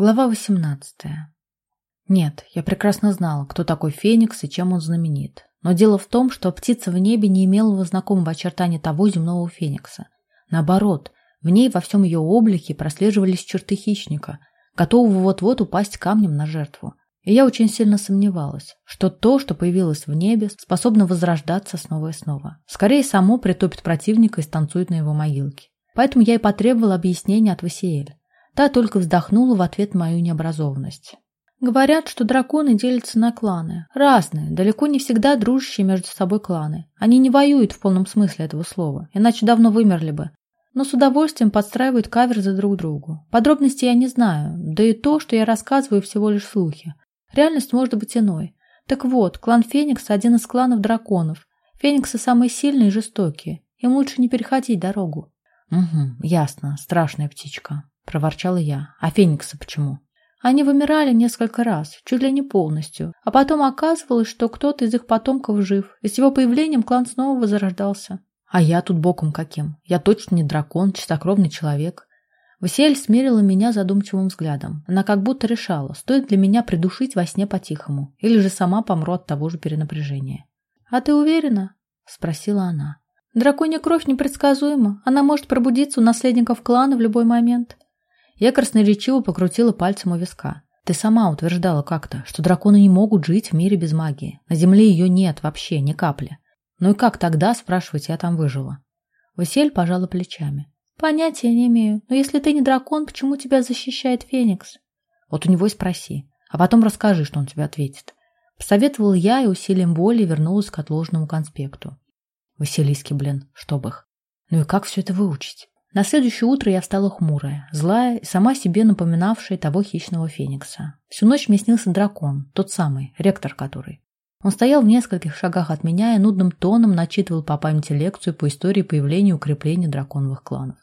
Глава 18. Нет, я прекрасно знала, кто такой Феникс и чем он знаменит. Но дело в том, что птица в небе не имела знакомого очертания того земного Феникса. Наоборот, в ней во всем ее облике прослеживались черты хищника, готового вот-вот упасть камнем на жертву. И я очень сильно сомневалась, что то, что появилось в небе, способно возрождаться снова и снова. Скорее, само притопит противника и станцует на его могилке. Поэтому я и потребовала объяснения от Васиэля. Та только вздохнула в ответ мою необразованность. Говорят, что драконы делятся на кланы. Разные, далеко не всегда дружащие между собой кланы. Они не воюют в полном смысле этого слова, иначе давно вымерли бы. Но с удовольствием подстраивают каверзы друг другу. Подробностей я не знаю, да и то, что я рассказываю, всего лишь слухи. Реальность может быть иной. Так вот, клан Феникса – один из кланов драконов. Фениксы самые сильные и жестокие. Им лучше не переходить дорогу. Угу, ясно, страшная птичка проворчала я. А фениксы почему? Они вымирали несколько раз, чуть ли не полностью, а потом оказывалось, что кто-то из их потомков жив, и с его появлением клан снова возрождался. А я тут боком каким? Я точно не дракон, чистокровный человек. Василь смерила меня задумчивым взглядом. Она как будто решала, стоит для меня придушить во сне по-тихому, или же сама помру от того же перенапряжения. «А ты уверена?» – спросила она. «Драконья кровь непредсказуема. Она может пробудиться у наследников клана в любой момент. Я красноречиво покрутила пальцем у виска. Ты сама утверждала как-то, что драконы не могут жить в мире без магии. На земле ее нет вообще, ни капли. Ну и как тогда, спрашивать, я там выжила? Василь пожала плечами. Понятия не имею. Но если ты не дракон, почему тебя защищает Феникс? Вот у него и спроси. А потом расскажи, что он тебе ответит. Посоветовал я и усилием воли вернулась к отложенному конспекту. Василийский, блин, чтоб их. Ну и как все это выучить? На следующее утро я встала хмурая, злая и сама себе напоминавшая того хищного феникса. Всю ночь мне снился дракон, тот самый, ректор который. Он стоял в нескольких шагах от меня и нудным тоном начитывал по памяти лекцию по истории появления и укрепления драконовых кланов.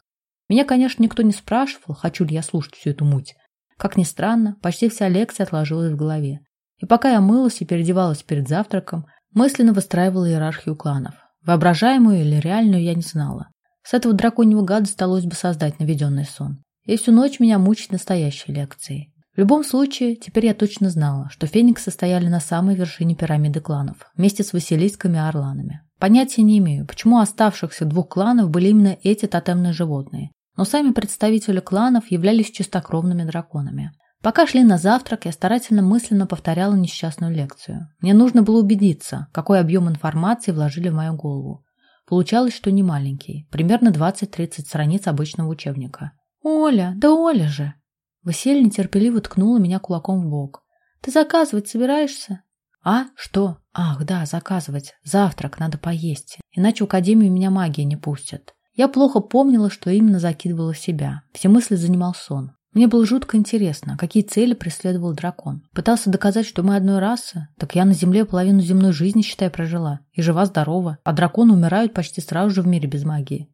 Меня, конечно, никто не спрашивал, хочу ли я слушать всю эту муть. Как ни странно, почти вся лекция отложилась в голове. И пока я мылась и переодевалась перед завтраком, мысленно выстраивала иерархию кланов. Воображаемую или реальную я не знала. С этого драконьего гада сталось бы создать наведенный сон. И всю ночь меня мучить настоящей лекцией. В любом случае, теперь я точно знала, что фениксы стояли на самой вершине пирамиды кланов, вместе с василисками и орланами. Понятия не имею, почему оставшихся двух кланов были именно эти тотемные животные, но сами представители кланов являлись чистокровными драконами. Пока шли на завтрак, я старательно мысленно повторяла несчастную лекцию. Мне нужно было убедиться, какой объем информации вложили в мою голову. Получалось, что не маленький, примерно 20-30 страниц обычного учебника. «Оля, да Оля же!» Василий нетерпеливо ткнула меня кулаком в бок. «Ты заказывать собираешься?» «А? Что? Ах, да, заказывать. Завтрак, надо поесть. Иначе в академию меня магия не пустят». Я плохо помнила, что именно закидывала в себя. Все мысли занимал сон. Мне было жутко интересно, какие цели преследовал дракон. Пытался доказать, что мы одной расы? Так я на Земле половину земной жизни, считай, прожила. И жива-здорова. А драконы умирают почти сразу же в мире без магии.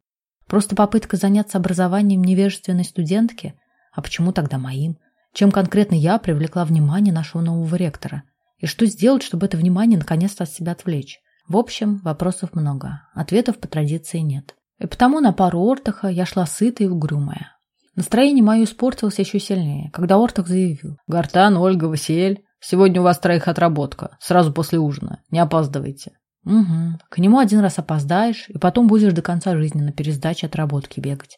Просто попытка заняться образованием невежественной студентки? А почему тогда моим? Чем конкретно я привлекла внимание нашего нового ректора? И что сделать, чтобы это внимание наконец-то от себя отвлечь? В общем, вопросов много. Ответов по традиции нет. И потому на пару ортаха я шла сытая и угрюмая. Настроение мое испортилось еще сильнее, когда Ортах заявил. «Гартан, Ольга, Василь, сегодня у вас троих отработка, сразу после ужина, не опаздывайте». «Угу. К нему один раз опоздаешь, и потом будешь до конца жизни на пересдаче отработки бегать».